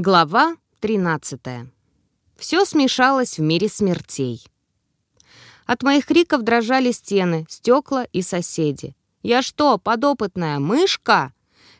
Глава 13. Все смешалось в мире смертей. От моих криков дрожали стены, стекла и соседи. «Я что, подопытная мышка?»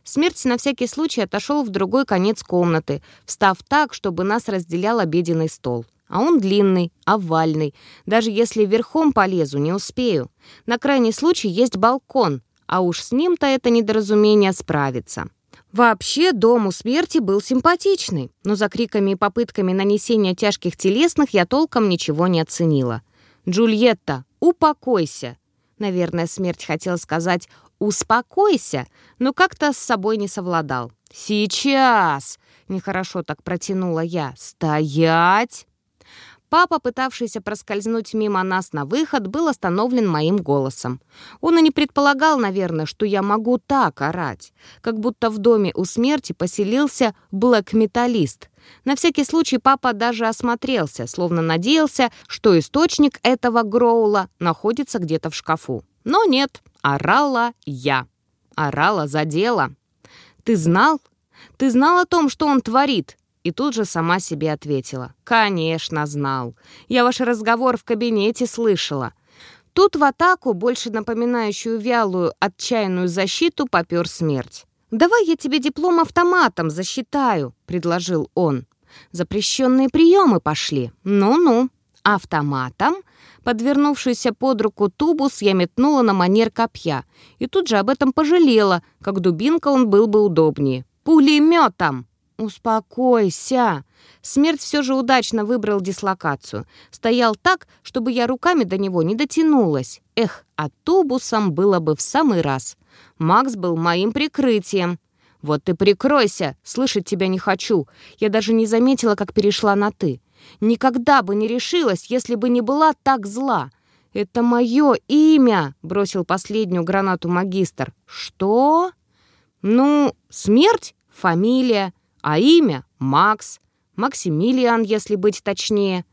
Смерть на всякий случай отошел в другой конец комнаты, встав так, чтобы нас разделял обеденный стол. А он длинный, овальный. Даже если верхом полезу, не успею. На крайний случай есть балкон, а уж с ним-то это недоразумение справится. Вообще, дом у смерти был симпатичный, но за криками и попытками нанесения тяжких телесных я толком ничего не оценила. «Джульетта, упокойся!» Наверное, смерть хотела сказать «успокойся», но как-то с собой не совладал. «Сейчас!» — нехорошо так протянула я. «Стоять!» Папа, пытавшийся проскользнуть мимо нас на выход, был остановлен моим голосом. Он и не предполагал, наверное, что я могу так орать. Как будто в доме у смерти поселился блэк-металлист. На всякий случай папа даже осмотрелся, словно надеялся, что источник этого гроула находится где-то в шкафу. Но нет, орала я. Орала за дело. «Ты знал? Ты знал о том, что он творит?» И тут же сама себе ответила. «Конечно, знал. Я ваш разговор в кабинете слышала». Тут в атаку, больше напоминающую вялую, отчаянную защиту, попер смерть. «Давай я тебе диплом автоматом засчитаю», — предложил он. «Запрещенные приемы пошли. Ну-ну. Автоматом?» Подвернувшийся под руку тубус я метнула на манер копья. И тут же об этом пожалела, как дубинка он был бы удобнее. «Пулеметом!» «Успокойся!» Смерть все же удачно выбрал дислокацию. Стоял так, чтобы я руками до него не дотянулась. Эх, а тубусом было бы в самый раз. Макс был моим прикрытием. «Вот ты прикройся! Слышать тебя не хочу!» Я даже не заметила, как перешла на «ты». Никогда бы не решилась, если бы не была так зла. «Это мое имя!» — бросил последнюю гранату магистр. «Что?» «Ну, смерть? Фамилия. А имя — Макс. Максимилиан, если быть точнее.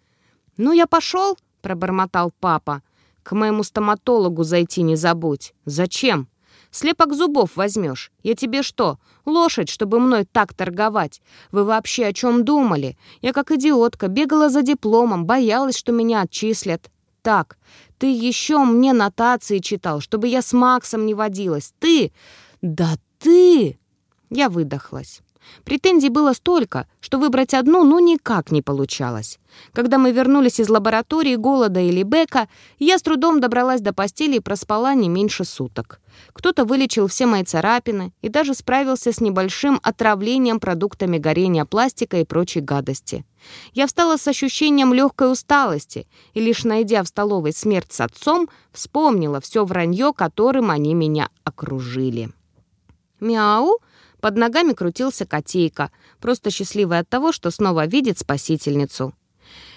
«Ну, я пошел», — пробормотал папа. «К моему стоматологу зайти не забудь. Зачем? Слепок зубов возьмешь. Я тебе что, лошадь, чтобы мной так торговать? Вы вообще о чем думали? Я как идиотка бегала за дипломом, боялась, что меня отчислят. Так, ты еще мне нотации читал, чтобы я с Максом не водилась. Ты... Да ты...» Я выдохлась. Претензий было столько, что выбрать одну ну никак не получалось. Когда мы вернулись из лаборатории голода или бека, я с трудом добралась до постели и проспала не меньше суток. Кто-то вылечил все мои царапины и даже справился с небольшим отравлением продуктами горения пластика и прочей гадости. Я встала с ощущением легкой усталости и, лишь найдя в столовой смерть с отцом, вспомнила все вранье, которым они меня окружили. «Мяу!» Под ногами крутился котейка, просто счастливый от того, что снова видит спасительницу.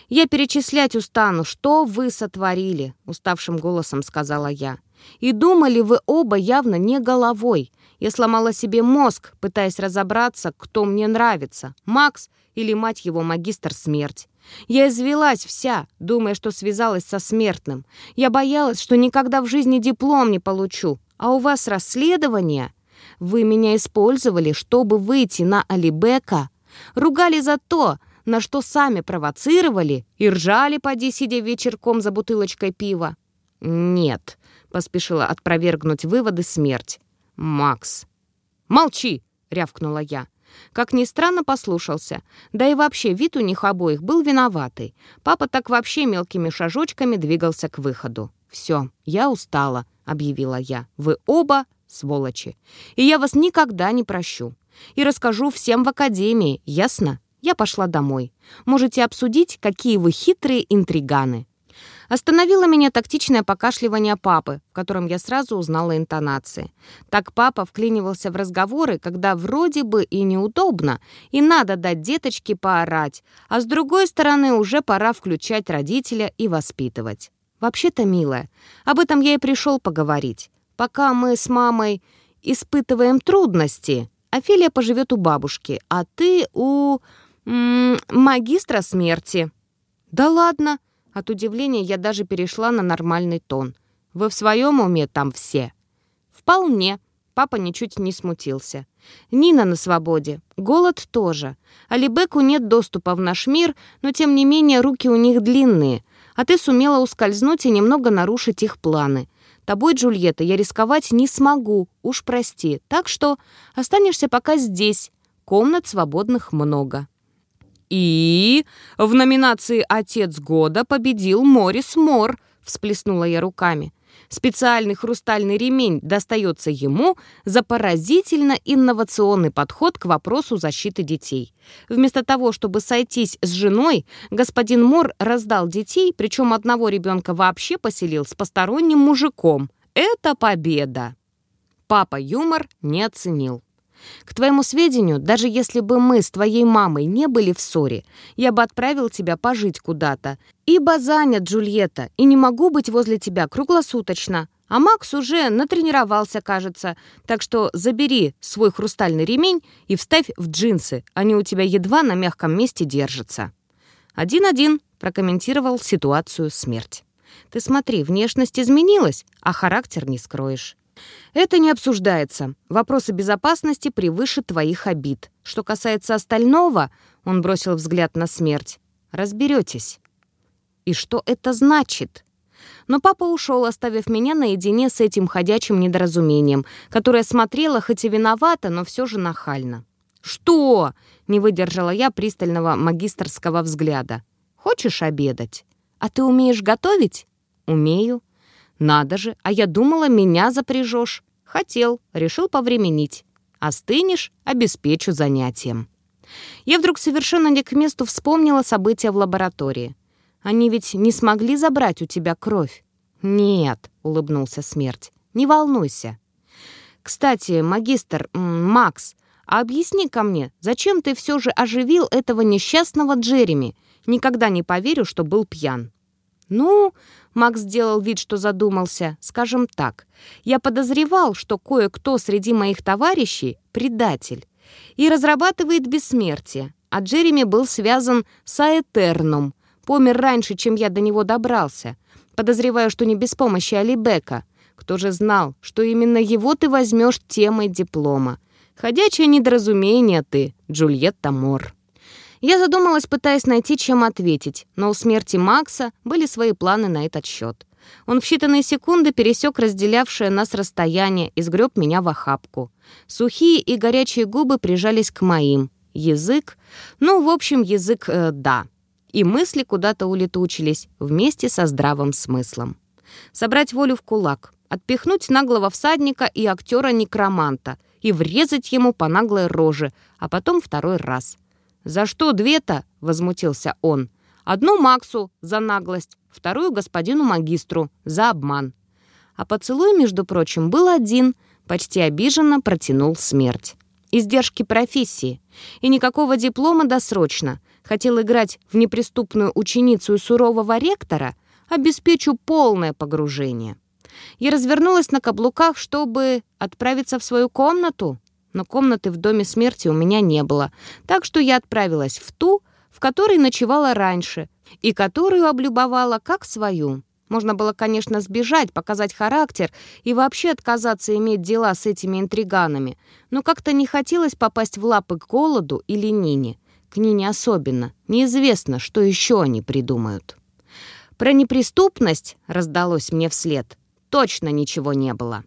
«Я перечислять устану, что вы сотворили», — уставшим голосом сказала я. «И думали вы оба явно не головой. Я сломала себе мозг, пытаясь разобраться, кто мне нравится, Макс или, мать его, магистр смерть. Я извелась вся, думая, что связалась со смертным. Я боялась, что никогда в жизни диплом не получу. А у вас расследование...» Вы меня использовали, чтобы выйти на Алибека. Ругали за то, на что сами провоцировали, и ржали, поди, сидя вечерком за бутылочкой пива. «Нет», — поспешила отпровергнуть выводы смерть. «Макс». «Молчи!» — рявкнула я. Как ни странно, послушался. Да и вообще, вид у них обоих был виноватый. Папа так вообще мелкими шажочками двигался к выходу. «Все, я устала», — объявила я. «Вы оба сволочи. И я вас никогда не прощу. И расскажу всем в академии, ясно? Я пошла домой. Можете обсудить, какие вы хитрые интриганы. Остановило меня тактичное покашливание папы, в котором я сразу узнала интонации. Так папа вклинивался в разговоры, когда вроде бы и неудобно, и надо дать деточке поорать, а с другой стороны уже пора включать родителя и воспитывать. Вообще-то, милая, об этом я и пришел поговорить. Пока мы с мамой испытываем трудности, Офелия поживет у бабушки, а ты у... М -м, магистра смерти». «Да ладно!» От удивления я даже перешла на нормальный тон. «Вы в своем уме там все?» «Вполне», — Папа ничуть не смутился. Нина на свободе. Голод тоже. Алибеку нет доступа в наш мир, но тем не менее руки у них длинные. А ты сумела ускользнуть и немного нарушить их планы. Тобой, Джульетта, я рисковать не смогу, уж прости. Так что останешься пока здесь. Комнат свободных много. И в номинации «Отец года» победил Морис Мор, всплеснула я руками. Специальный хрустальный ремень достается ему за поразительно инновационный подход к вопросу защиты детей. Вместо того, чтобы сойтись с женой, господин Мор раздал детей, причем одного ребенка вообще поселил с посторонним мужиком. Это победа! Папа юмор не оценил. К твоему сведению, даже если бы мы с твоей мамой не были в ссоре, я бы отправил тебя пожить куда-то. Ибо занят, Джульетта, и не могу быть возле тебя круглосуточно. А Макс уже натренировался, кажется. Так что забери свой хрустальный ремень и вставь в джинсы. Они у тебя едва на мягком месте держатся. «Один-один», — прокомментировал ситуацию смерть. «Ты смотри, внешность изменилась, а характер не скроешь». «Это не обсуждается. Вопросы безопасности превыше твоих обид. Что касается остального...» — он бросил взгляд на смерть. «Разберетесь». «И что это значит?» Но папа ушел, оставив меня наедине с этим ходячим недоразумением, которое смотрело хоть и виновато, но все же нахально. «Что?» — не выдержала я пристального магистрского взгляда. «Хочешь обедать? А ты умеешь готовить?» «Умею. «Надо же, а я думала, меня запряжешь». «Хотел, решил повременить. Остынешь — обеспечу занятием». Я вдруг совершенно не к месту вспомнила события в лаборатории. «Они ведь не смогли забрать у тебя кровь?» «Нет», — улыбнулся смерть, — «не волнуйся». «Кстати, магистр, Макс, а объясни ко мне, зачем ты все же оживил этого несчастного Джереми? Никогда не поверю, что был пьян». «Ну...» — Макс сделал вид, что задумался. «Скажем так, я подозревал, что кое-кто среди моих товарищей — предатель и разрабатывает бессмертие, а Джереми был связан с Аэтерном, помер раньше, чем я до него добрался. Подозреваю, что не без помощи Алибека. Кто же знал, что именно его ты возьмешь темой диплома? Ходячее недоразумение ты, Джульетта Мор». Я задумалась, пытаясь найти, чем ответить, но у смерти Макса были свои планы на этот счет. Он в считанные секунды пересек разделявшее нас расстояние и сгреб меня в охапку. Сухие и горячие губы прижались к моим. Язык? Ну, в общем, язык э, «да». И мысли куда-то улетучились вместе со здравым смыслом. Собрать волю в кулак, отпихнуть наглого всадника и актера-некроманта и врезать ему по наглой роже, а потом второй раз — «За что две-то?» — возмутился он. «Одну Максу за наглость, вторую господину магистру за обман». А поцелуй, между прочим, был один, почти обиженно протянул смерть. Издержки профессии. И никакого диплома досрочно. Хотел играть в неприступную ученицу сурового ректора, обеспечу полное погружение. Я развернулась на каблуках, чтобы отправиться в свою комнату, но комнаты в доме смерти у меня не было, так что я отправилась в ту, в которой ночевала раньше, и которую облюбовала как свою. Можно было, конечно, сбежать, показать характер и вообще отказаться иметь дела с этими интриганами, но как-то не хотелось попасть в лапы к голоду или Нине. К Нине особенно. Неизвестно, что еще они придумают. Про неприступность раздалось мне вслед. Точно ничего не было.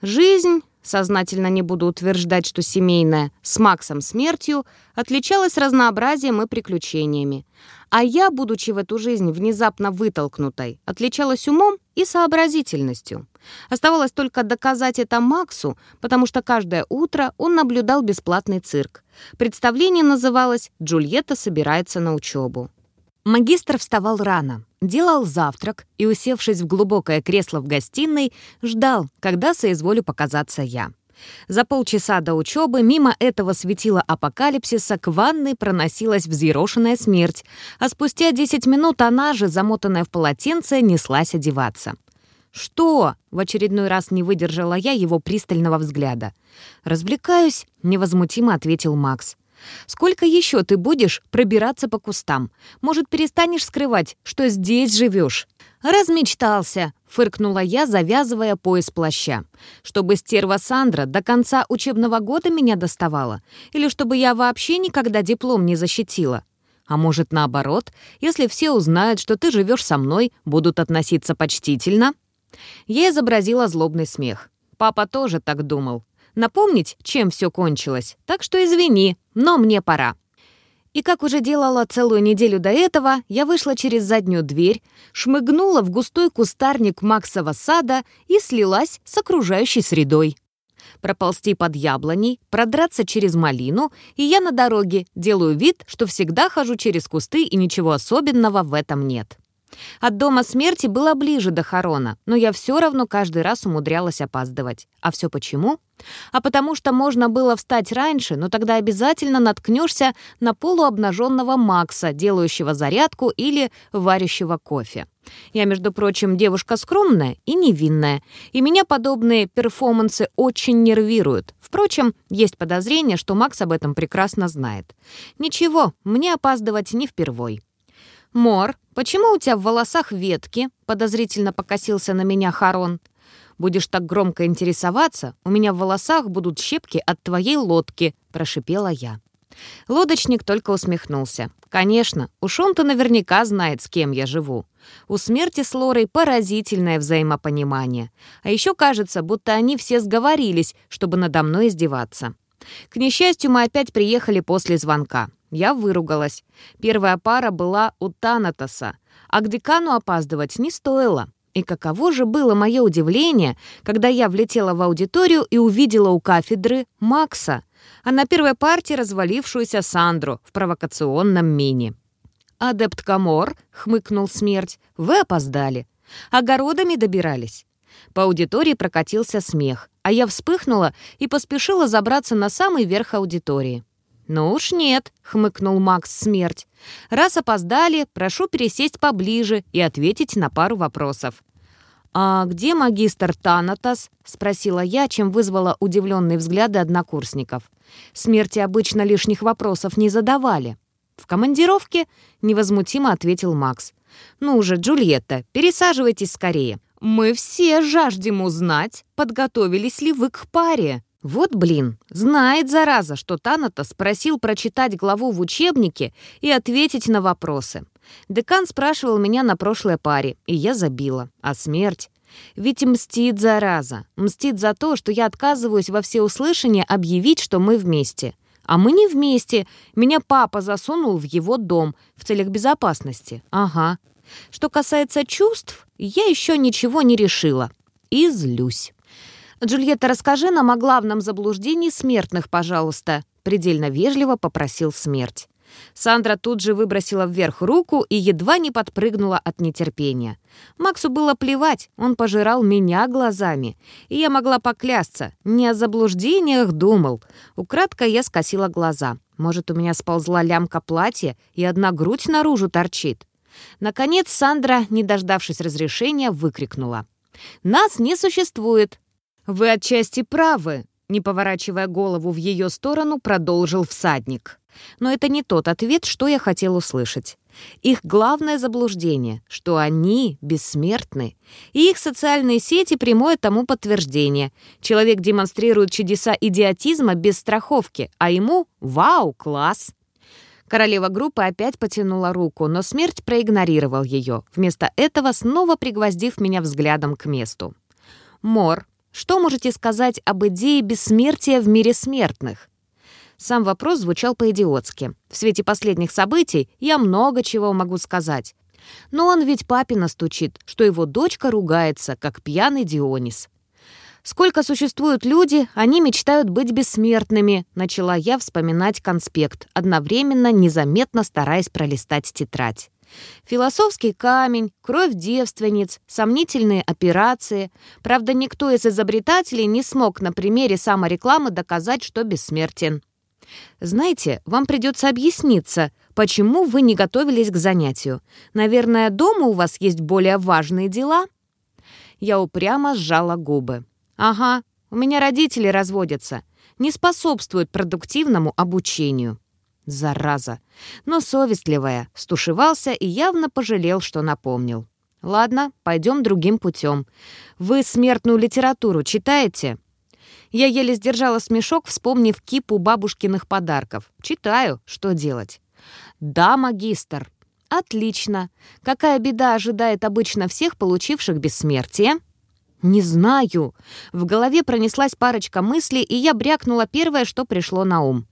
Жизнь сознательно не буду утверждать, что семейная, с Максом смертью, отличалась разнообразием и приключениями. А я, будучи в эту жизнь внезапно вытолкнутой, отличалась умом и сообразительностью. Оставалось только доказать это Максу, потому что каждое утро он наблюдал бесплатный цирк. Представление называлось «Джульетта собирается на учебу». Магистр вставал рано, делал завтрак и, усевшись в глубокое кресло в гостиной, ждал, когда соизволю показаться я. За полчаса до учебы мимо этого светила апокалипсиса к ванной проносилась взъерошенная смерть, а спустя 10 минут она же, замотанная в полотенце, неслась одеваться. «Что?» — в очередной раз не выдержала я его пристального взгляда. «Развлекаюсь», — невозмутимо ответил Макс. Сколько еще ты будешь пробираться по кустам? Может, перестанешь скрывать, что здесь живешь?» «Размечтался», — фыркнула я, завязывая пояс плаща. «Чтобы стерва Сандра до конца учебного года меня доставала? Или чтобы я вообще никогда диплом не защитила? А может, наоборот, если все узнают, что ты живешь со мной, будут относиться почтительно?» Я изобразила злобный смех. Папа тоже так думал. Напомнить, чем все кончилось. Так что извини, но мне пора. И как уже делала целую неделю до этого, я вышла через заднюю дверь, шмыгнула в густой кустарник Максова сада и слилась с окружающей средой. Проползти под яблоней, продраться через малину, и я на дороге делаю вид, что всегда хожу через кусты и ничего особенного в этом нет. От дома смерти было ближе до Харона, но я все равно каждый раз умудрялась опаздывать. А все почему? А потому что можно было встать раньше, но тогда обязательно наткнешься на полуобнаженного Макса, делающего зарядку или варящего кофе. Я, между прочим, девушка скромная и невинная, и меня подобные перформансы очень нервируют. Впрочем, есть подозрение, что Макс об этом прекрасно знает. Ничего, мне опаздывать не впервой. «Мор, почему у тебя в волосах ветки?» — подозрительно покосился на меня Харон. «Будешь так громко интересоваться, у меня в волосах будут щепки от твоей лодки», — прошипела я. Лодочник только усмехнулся. «Конечно, уж он-то наверняка знает, с кем я живу. У смерти с Лорой поразительное взаимопонимание. А еще кажется, будто они все сговорились, чтобы надо мной издеваться. К несчастью, мы опять приехали после звонка. Я выругалась. Первая пара была у Танатоса, а к декану опаздывать не стоило. И каково же было мое удивление, когда я влетела в аудиторию и увидела у кафедры Макса, а на первой парте развалившуюся Сандру в провокационном мини. «Адепт Камор», — хмыкнул смерть, — «вы опоздали. Огородами добирались». По аудитории прокатился смех, а я вспыхнула и поспешила забраться на самый верх аудитории. «Ну уж нет», — хмыкнул Макс Смерть. «Раз опоздали, прошу пересесть поближе и ответить на пару вопросов». «А где магистр Танатос?» — спросила я, чем вызвала удивленные взгляды однокурсников. Смерти обычно лишних вопросов не задавали. «В командировке?» — невозмутимо ответил Макс. «Ну уже, Джульетта, пересаживайтесь скорее. Мы все жаждем узнать, подготовились ли вы к паре». Вот блин, знает зараза, что Таната спросил прочитать главу в учебнике и ответить на вопросы. Декан спрашивал меня на прошлой паре, и я забила. А смерть? Ведь мстит зараза. Мстит за то, что я отказываюсь во всеуслышание объявить, что мы вместе. А мы не вместе. Меня папа засунул в его дом в целях безопасности. Ага. Что касается чувств, я еще ничего не решила. И злюсь. «Джульетта, расскажи нам о главном заблуждении смертных, пожалуйста», — предельно вежливо попросил смерть. Сандра тут же выбросила вверх руку и едва не подпрыгнула от нетерпения. Максу было плевать, он пожирал меня глазами. И я могла поклясться, не о заблуждениях думал. Украдко я скосила глаза. Может, у меня сползла лямка платья, и одна грудь наружу торчит. Наконец Сандра, не дождавшись разрешения, выкрикнула. «Нас не существует. «Вы отчасти правы», — не поворачивая голову в ее сторону, продолжил всадник. Но это не тот ответ, что я хотел услышать. Их главное заблуждение, что они бессмертны. И их социальные сети — прямое тому подтверждение. Человек демонстрирует чудеса идиотизма без страховки, а ему — вау, класс! Королева группы опять потянула руку, но смерть проигнорировал ее, вместо этого снова пригвоздив меня взглядом к месту. Мор, что можете сказать об идее бессмертия в мире смертных? Сам вопрос звучал по-идиотски. В свете последних событий я много чего могу сказать. Но он ведь папе настучит, что его дочка ругается, как пьяный Дионис. «Сколько существуют люди, они мечтают быть бессмертными», начала я вспоминать конспект, одновременно незаметно стараясь пролистать тетрадь. Философский камень, кровь девственниц, сомнительные операции. Правда, никто из изобретателей не смог на примере саморекламы доказать, что бессмертен. Знаете, вам придется объясниться, почему вы не готовились к занятию. Наверное, дома у вас есть более важные дела? Я упрямо сжала губы. Ага, у меня родители разводятся. Не способствуют продуктивному обучению. Зараза. Но совестливая, стушевался и явно пожалел, что напомнил. Ладно, пойдем другим путем. Вы смертную литературу читаете? Я еле сдержала смешок, вспомнив кипу бабушкиных подарков. Читаю, что делать? Да, магистр. Отлично. Какая беда ожидает обычно всех, получивших бессмертие? «Не знаю». В голове пронеслась парочка мыслей, и я брякнула первое, что пришло на ум.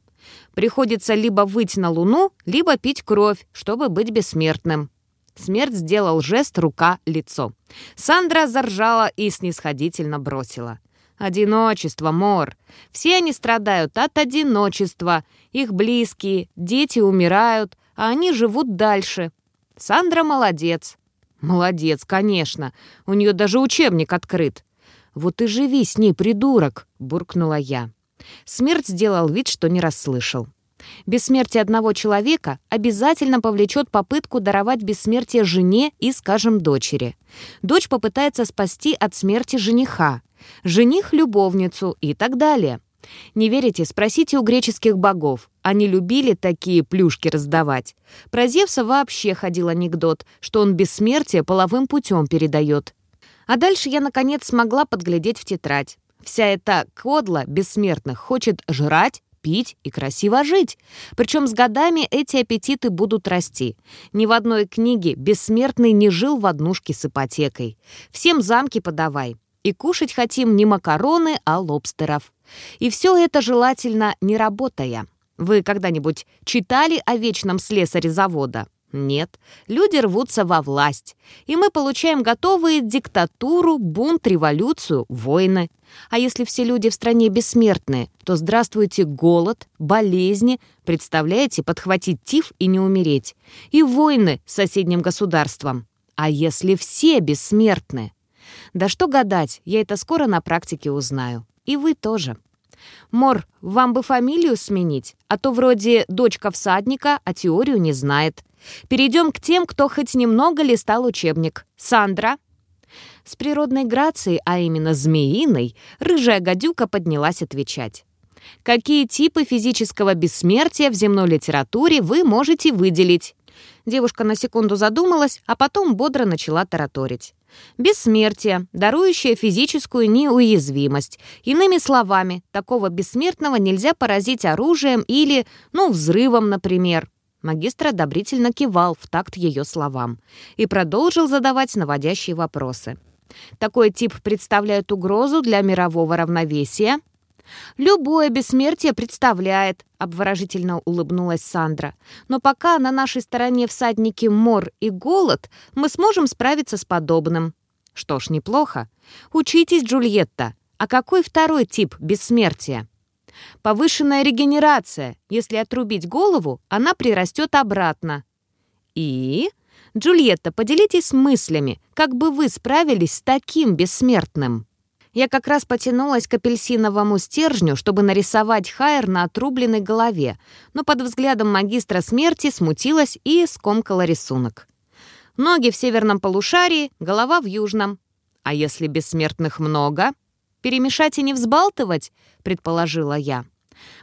Приходится либо выть на луну, либо пить кровь, чтобы быть бессмертным. Смерть сделал жест рука-лицо. Сандра заржала и снисходительно бросила. «Одиночество, Мор. Все они страдают от одиночества. Их близкие, дети умирают, а они живут дальше. Сандра молодец. «Молодец, конечно. У нее даже учебник открыт». «Вот и живи с ней, придурок!» — буркнула я. Смерть сделал вид, что не расслышал. Бессмертие одного человека обязательно повлечет попытку даровать бессмертие жене и, скажем, дочери. Дочь попытается спасти от смерти жениха, жених — любовницу и так далее. Не верите? Спросите у греческих богов. Они любили такие плюшки раздавать. Про Зевса вообще ходил анекдот, что он бессмертие половым путем передает. А дальше я, наконец, смогла подглядеть в тетрадь. Вся эта кодла бессмертных хочет жрать, пить и красиво жить. Причем с годами эти аппетиты будут расти. Ни в одной книге бессмертный не жил в однушке с ипотекой. Всем замки подавай. И кушать хотим не макароны, а лобстеров. И все это желательно не работая. Вы когда-нибудь читали о вечном слесаре завода? Нет. Люди рвутся во власть. И мы получаем готовые диктатуру, бунт, революцию, войны. А если все люди в стране бессмертные, то здравствуйте голод, болезни, представляете, подхватить тиф и не умереть. И войны с соседним государством. А если все бессмертны? Да что гадать, я это скоро на практике узнаю. И вы тоже. Мор, вам бы фамилию сменить, а то вроде дочка всадника, а теорию не знает. Перейдем к тем, кто хоть немного листал учебник. Сандра. С природной грацией, а именно змеиной, рыжая гадюка поднялась отвечать. Какие типы физического бессмертия в земной литературе вы можете выделить? Девушка на секунду задумалась, а потом бодро начала тараторить. Бессмертие, дарующее физическую неуязвимость. Иными словами, такого бессмертного нельзя поразить оружием или, ну, взрывом, например. Магистр одобрительно кивал в такт ее словам и продолжил задавать наводящие вопросы. Такой тип представляет угрозу для мирового равновесия, «Любое бессмертие представляет», — обворожительно улыбнулась Сандра. «Но пока на нашей стороне всадники мор и голод, мы сможем справиться с подобным». «Что ж, неплохо. Учитесь, Джульетта. А какой второй тип бессмертия?» «Повышенная регенерация. Если отрубить голову, она прирастет обратно». «И?» «Джульетта, поделитесь мыслями, как бы вы справились с таким бессмертным?» Я как раз потянулась к апельсиновому стержню, чтобы нарисовать хайр на отрубленной голове, но под взглядом магистра смерти смутилась и скомкала рисунок. Ноги в северном полушарии, голова в южном. А если бессмертных много? Перемешать и не взбалтывать, предположила я.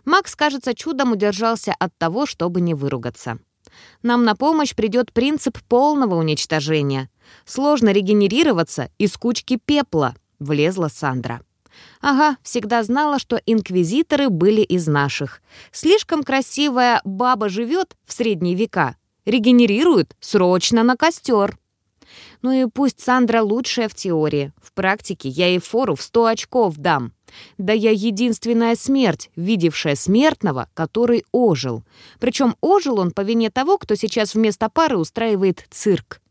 Макс, кажется, чудом удержался от того, чтобы не выругаться. Нам на помощь придет принцип полного уничтожения. Сложно регенерироваться из кучки пепла — Влезла Сандра. Ага, всегда знала, что инквизиторы были из наших. Слишком красивая баба живет в средние века. Регенерирует срочно на костер. Ну и пусть Сандра лучшая в теории. В практике я ей фору в сто очков дам. Да я единственная смерть, видевшая смертного, который ожил. Причем ожил он по вине того, кто сейчас вместо пары устраивает цирк.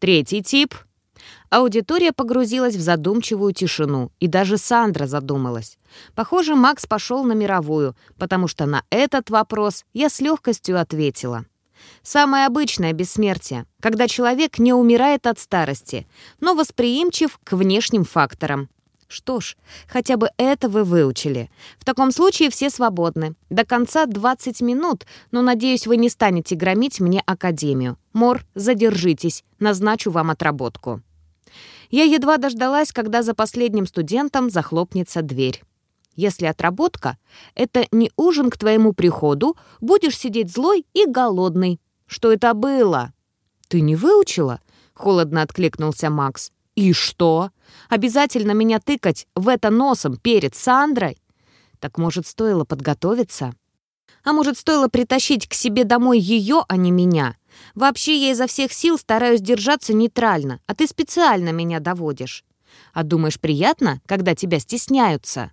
Третий тип Аудитория погрузилась в задумчивую тишину, и даже Сандра задумалась. Похоже, Макс пошел на мировую, потому что на этот вопрос я с легкостью ответила. Самое обычное бессмертие, когда человек не умирает от старости, но восприимчив к внешним факторам. Что ж, хотя бы это вы выучили. В таком случае все свободны. До конца 20 минут, но, надеюсь, вы не станете громить мне академию. Мор, задержитесь, назначу вам отработку. Я едва дождалась, когда за последним студентом захлопнется дверь. Если отработка — это не ужин к твоему приходу, будешь сидеть злой и голодный. Что это было? Ты не выучила? — холодно откликнулся Макс. «И что? Обязательно меня тыкать в это носом перед Сандрой? Так, может, стоило подготовиться? А может, стоило притащить к себе домой ее, а не меня? Вообще, я изо всех сил стараюсь держаться нейтрально, а ты специально меня доводишь. А думаешь, приятно, когда тебя стесняются?»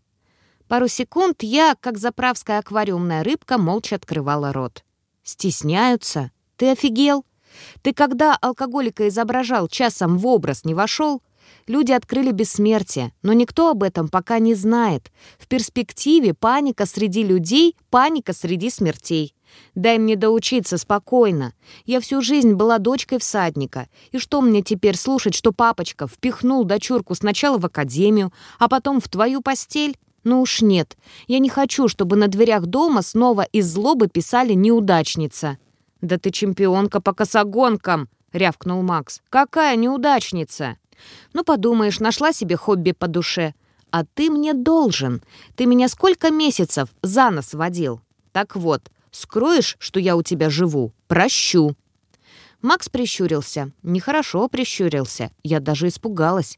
Пару секунд я, как заправская аквариумная рыбка, молча открывала рот. «Стесняются? Ты офигел? Ты когда алкоголика изображал, часом в образ не вошел? Люди открыли бессмертие, но никто об этом пока не знает. В перспективе паника среди людей, паника среди смертей. Дай мне доучиться спокойно. Я всю жизнь была дочкой всадника. И что мне теперь слушать, что папочка впихнул дочурку сначала в академию, а потом в твою постель? Ну уж нет. Я не хочу, чтобы на дверях дома снова из злобы писали «неудачница». «Да ты чемпионка по косогонкам!» — рявкнул Макс. «Какая неудачница?» «Ну, подумаешь, нашла себе хобби по душе. А ты мне должен. Ты меня сколько месяцев за нос водил? Так вот, скроешь, что я у тебя живу? Прощу». Макс прищурился. Нехорошо прищурился. Я даже испугалась.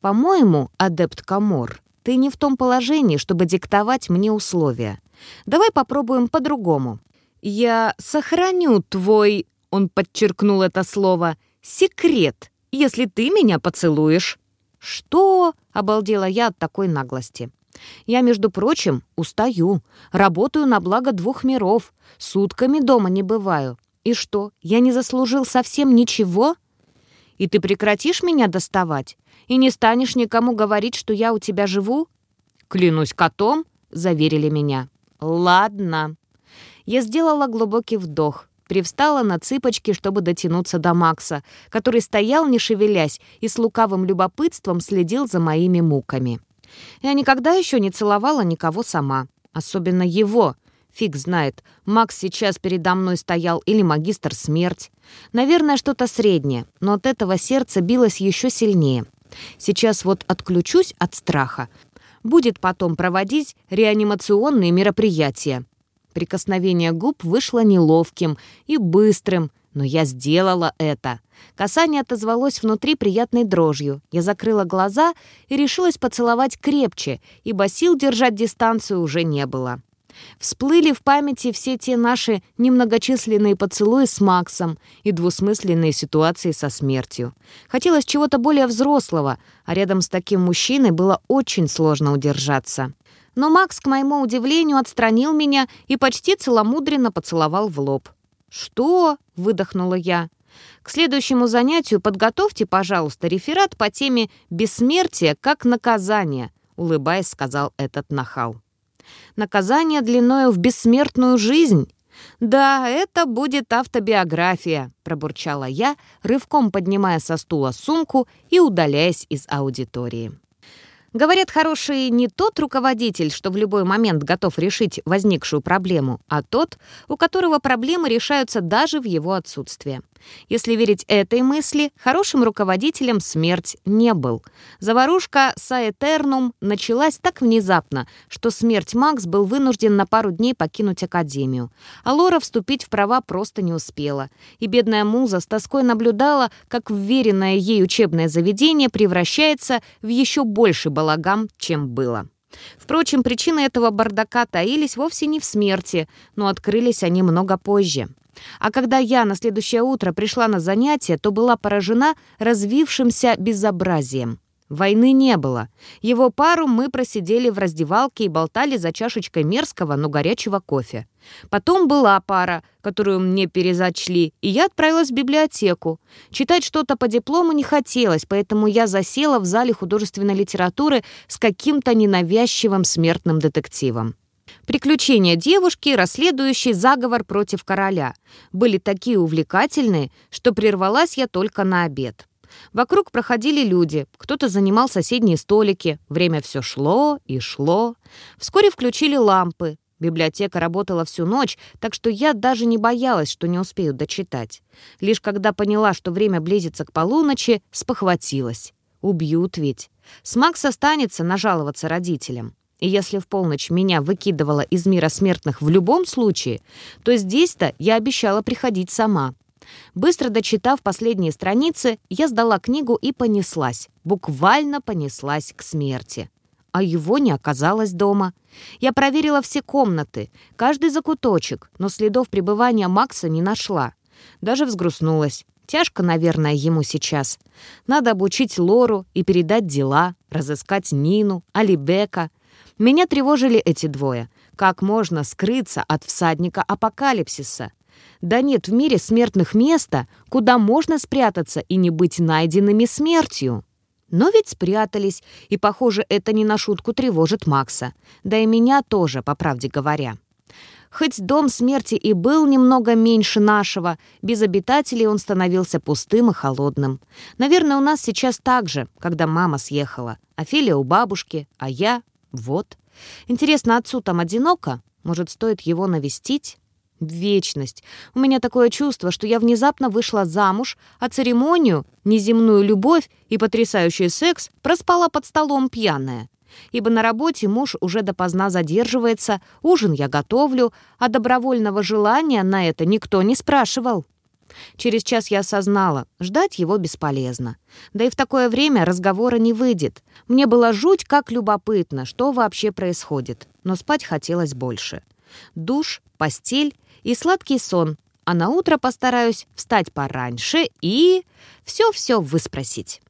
«По-моему, адепт Камор, ты не в том положении, чтобы диктовать мне условия. Давай попробуем по-другому. Я сохраню твой, он подчеркнул это слово, секрет, если ты меня поцелуешь. Что? Обалдела я от такой наглости. Я, между прочим, устаю, работаю на благо двух миров, сутками дома не бываю. И что, я не заслужил совсем ничего? И ты прекратишь меня доставать? И не станешь никому говорить, что я у тебя живу? Клянусь котом, заверили меня. Ладно. Я сделала глубокий вдох, привстала на цыпочки, чтобы дотянуться до Макса, который стоял, не шевелясь, и с лукавым любопытством следил за моими муками. Я никогда еще не целовала никого сама, особенно его — Фиг знает, Макс сейчас передо мной стоял или магистр смерть. Наверное, что-то среднее, но от этого сердце билось еще сильнее. Сейчас вот отключусь от страха. Будет потом проводить реанимационные мероприятия. Прикосновение губ вышло неловким и быстрым, но я сделала это. Касание отозвалось внутри приятной дрожью. Я закрыла глаза и решилась поцеловать крепче, ибо сил держать дистанцию уже не было. Всплыли в памяти все те наши немногочисленные поцелуи с Максом и двусмысленные ситуации со смертью. Хотелось чего-то более взрослого, а рядом с таким мужчиной было очень сложно удержаться. Но Макс, к моему удивлению, отстранил меня и почти целомудренно поцеловал в лоб. «Что?» — выдохнула я. «К следующему занятию подготовьте, пожалуйста, реферат по теме «Бессмертие как наказание», — улыбаясь, сказал этот нахал. Наказание длиною в бессмертную жизнь. «Да, это будет автобиография», — пробурчала я, рывком поднимая со стула сумку и удаляясь из аудитории. Говорят, хороший не тот руководитель, что в любой момент готов решить возникшую проблему, а тот, у которого проблемы решаются даже в его отсутствие. Если верить этой мысли, хорошим руководителем смерть не был. Заварушка Саэтернум началась так внезапно, что смерть Макс был вынужден на пару дней покинуть Академию. А Лора вступить в права просто не успела. И бедная муза с тоской наблюдала, как вверенное ей учебное заведение превращается в еще больше балагам, чем было. Впрочем, причины этого бардака таились вовсе не в смерти, но открылись они много позже. А когда я на следующее утро пришла на занятия, то была поражена развившимся безобразием. Войны не было. Его пару мы просидели в раздевалке и болтали за чашечкой мерзкого, но горячего кофе. Потом была пара, которую мне перезачли, и я отправилась в библиотеку. Читать что-то по диплому не хотелось, поэтому я засела в зале художественной литературы с каким-то ненавязчивым смертным детективом. Приключения девушки, расследующей заговор против короля, были такие увлекательные, что прервалась я только на обед. Вокруг проходили люди, кто-то занимал соседние столики. Время все шло и шло. Вскоре включили лампы. Библиотека работала всю ночь, так что я даже не боялась, что не успею дочитать. Лишь когда поняла, что время близится к полуночи, спохватилась. Убьют ведь. С Макс останется нажаловаться родителям. И если в полночь меня выкидывало из мира смертных в любом случае, то здесь-то я обещала приходить сама. Быстро дочитав последние страницы, я сдала книгу и понеслась, буквально понеслась к смерти. А его не оказалось дома. Я проверила все комнаты, каждый закуточек, но следов пребывания Макса не нашла. Даже взгрустнулась. Тяжко, наверное, ему сейчас. Надо обучить Лору и передать дела, разыскать Нину, Алибека. Меня тревожили эти двое. Как можно скрыться от всадника апокалипсиса? Да нет в мире смертных места, куда можно спрятаться и не быть найденными смертью. Но ведь спрятались, и, похоже, это не на шутку тревожит Макса. Да и меня тоже, по правде говоря. Хоть дом смерти и был немного меньше нашего, без обитателей он становился пустым и холодным. Наверное, у нас сейчас так же, когда мама съехала. Офелия у бабушки, а я — вот. Интересно, отцу там одиноко? Может, стоит его навестить? Вечность. У меня такое чувство, что я внезапно вышла замуж, а церемонию, неземную любовь и потрясающий секс проспала под столом пьяная. Ибо на работе муж уже допоздна задерживается, ужин я готовлю, а добровольного желания на это никто не спрашивал. Через час я осознала, ждать его бесполезно. Да и в такое время разговора не выйдет. Мне было жуть как любопытно, что вообще происходит, но спать хотелось больше. Душ, постель и сладкий сон, а на утро постараюсь встать пораньше и все-все выспросить.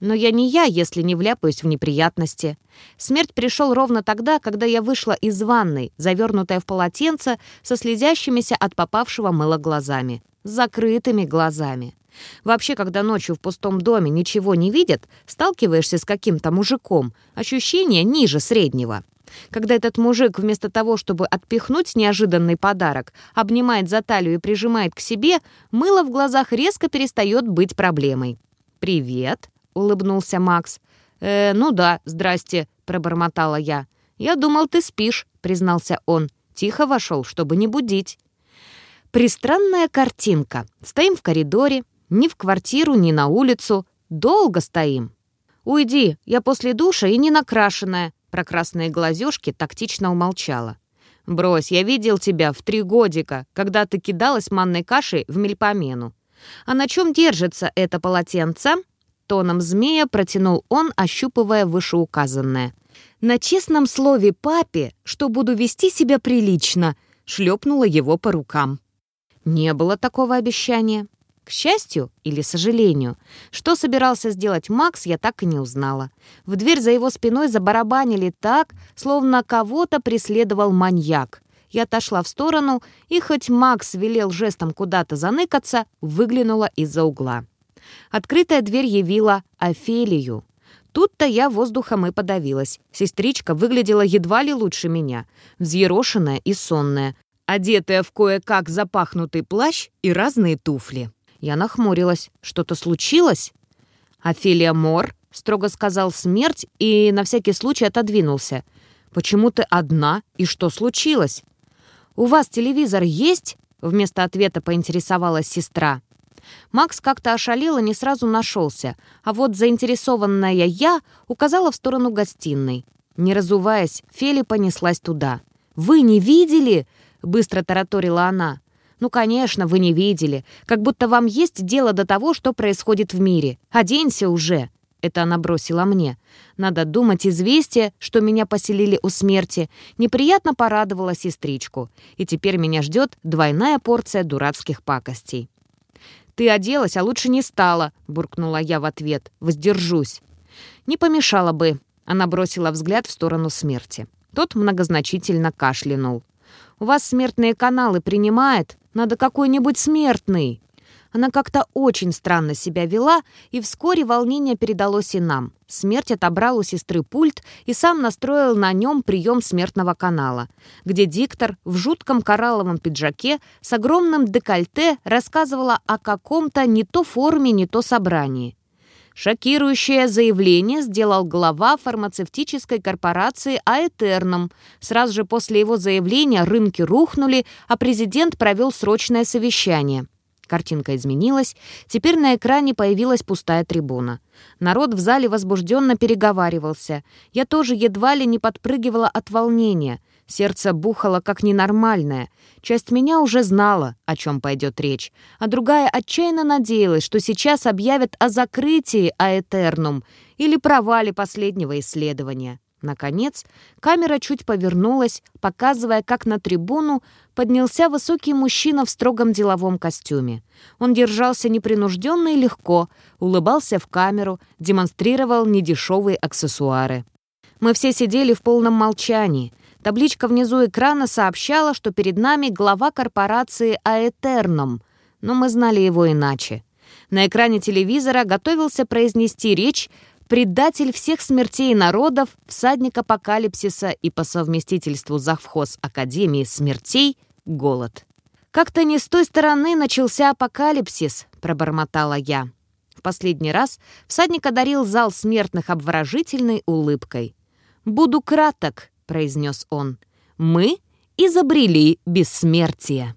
Но я не я, если не вляпаюсь в неприятности. Смерть пришел ровно тогда, когда я вышла из ванной, завернутая в полотенце, со слезящимися от попавшего мыла глазами. Закрытыми глазами. Вообще, когда ночью в пустом доме ничего не видят, сталкиваешься с каким-то мужиком, ощущение ниже среднего. Когда этот мужик вместо того, чтобы отпихнуть неожиданный подарок, обнимает за талию и прижимает к себе, мыло в глазах резко перестает быть проблемой. «Привет», — улыбнулся Макс. «Э, ну да, здрасте», — пробормотала я. «Я думал, ты спишь», — признался он. Тихо вошел, чтобы не будить. Пристранная картинка. Стоим в коридоре, ни в квартиру, ни на улицу. Долго стоим. «Уйди, я после душа и не накрашенная», про красные глазёшки тактично умолчала. «Брось, я видел тебя в три годика, когда ты кидалась манной кашей в мельпомену. А на чем держится это полотенце?» Тоном змея протянул он, ощупывая вышеуказанное. «На честном слове папе, что буду вести себя прилично», шлепнула его по рукам. Не было такого обещания. К счастью или сожалению, что собирался сделать Макс, я так и не узнала. В дверь за его спиной забарабанили так, словно кого-то преследовал маньяк. Я отошла в сторону, и хоть Макс велел жестом куда-то заныкаться, выглянула из-за угла. Открытая дверь явила Офелию. Тут-то я воздухом и подавилась. Сестричка выглядела едва ли лучше меня, взъерошенная и сонная, одетая в кое-как запахнутый плащ и разные туфли. Я нахмурилась. Что-то случилось? «Офелия Мор», — строго сказал смерть и на всякий случай отодвинулся. «Почему ты одна? И что случилось?» «У вас телевизор есть?» — вместо ответа поинтересовалась сестра. Макс как-то ошалел и не сразу нашелся, а вот заинтересованная я указала в сторону гостиной. Не разуваясь, Фели понеслась туда. «Вы не видели?» — быстро тараторила она. «Ну, конечно, вы не видели. Как будто вам есть дело до того, что происходит в мире. Оденься уже!» Это она бросила мне. Надо думать, известие, что меня поселили у смерти, неприятно порадовало сестричку. И теперь меня ждет двойная порция дурацких пакостей. «Ты оделась, а лучше не стала», — буркнула я в ответ. «Воздержусь». «Не помешало бы», — она бросила взгляд в сторону смерти. Тот многозначительно кашлянул. «У вас смертные каналы принимает? Надо какой-нибудь смертный». Она как-то очень странно себя вела, и вскоре волнение передалось и нам. Смерть отобрал у сестры пульт и сам настроил на нем прием смертного канала, где диктор в жутком коралловом пиджаке с огромным декольте рассказывала о каком-то не то форуме, не то собрании. Шокирующее заявление сделал глава фармацевтической корпорации Аэтерном. Сразу же после его заявления рынки рухнули, а президент провел срочное совещание. Картинка изменилась. Теперь на экране появилась пустая трибуна. Народ в зале возбужденно переговаривался. Я тоже едва ли не подпрыгивала от волнения. Сердце бухало как ненормальное. Часть меня уже знала, о чем пойдет речь, а другая отчаянно надеялась, что сейчас объявят о закрытии Аэтернум или провале последнего исследования. Наконец, камера чуть повернулась, показывая, как на трибуну поднялся высокий мужчина в строгом деловом костюме. Он держался непринужденно и легко, улыбался в камеру, демонстрировал недешевые аксессуары. Мы все сидели в полном молчании. Табличка внизу экрана сообщала, что перед нами глава корпорации Аэтерном, но мы знали его иначе. На экране телевизора готовился произнести речь предатель всех смертей народов, всадник апокалипсиса и по совместительству завхоз Академии смертей — голод. «Как-то не с той стороны начался апокалипсис», — пробормотала я. В последний раз всадник одарил зал смертных обворожительной улыбкой. «Буду краток», — произнес он. «Мы изобрели бессмертие».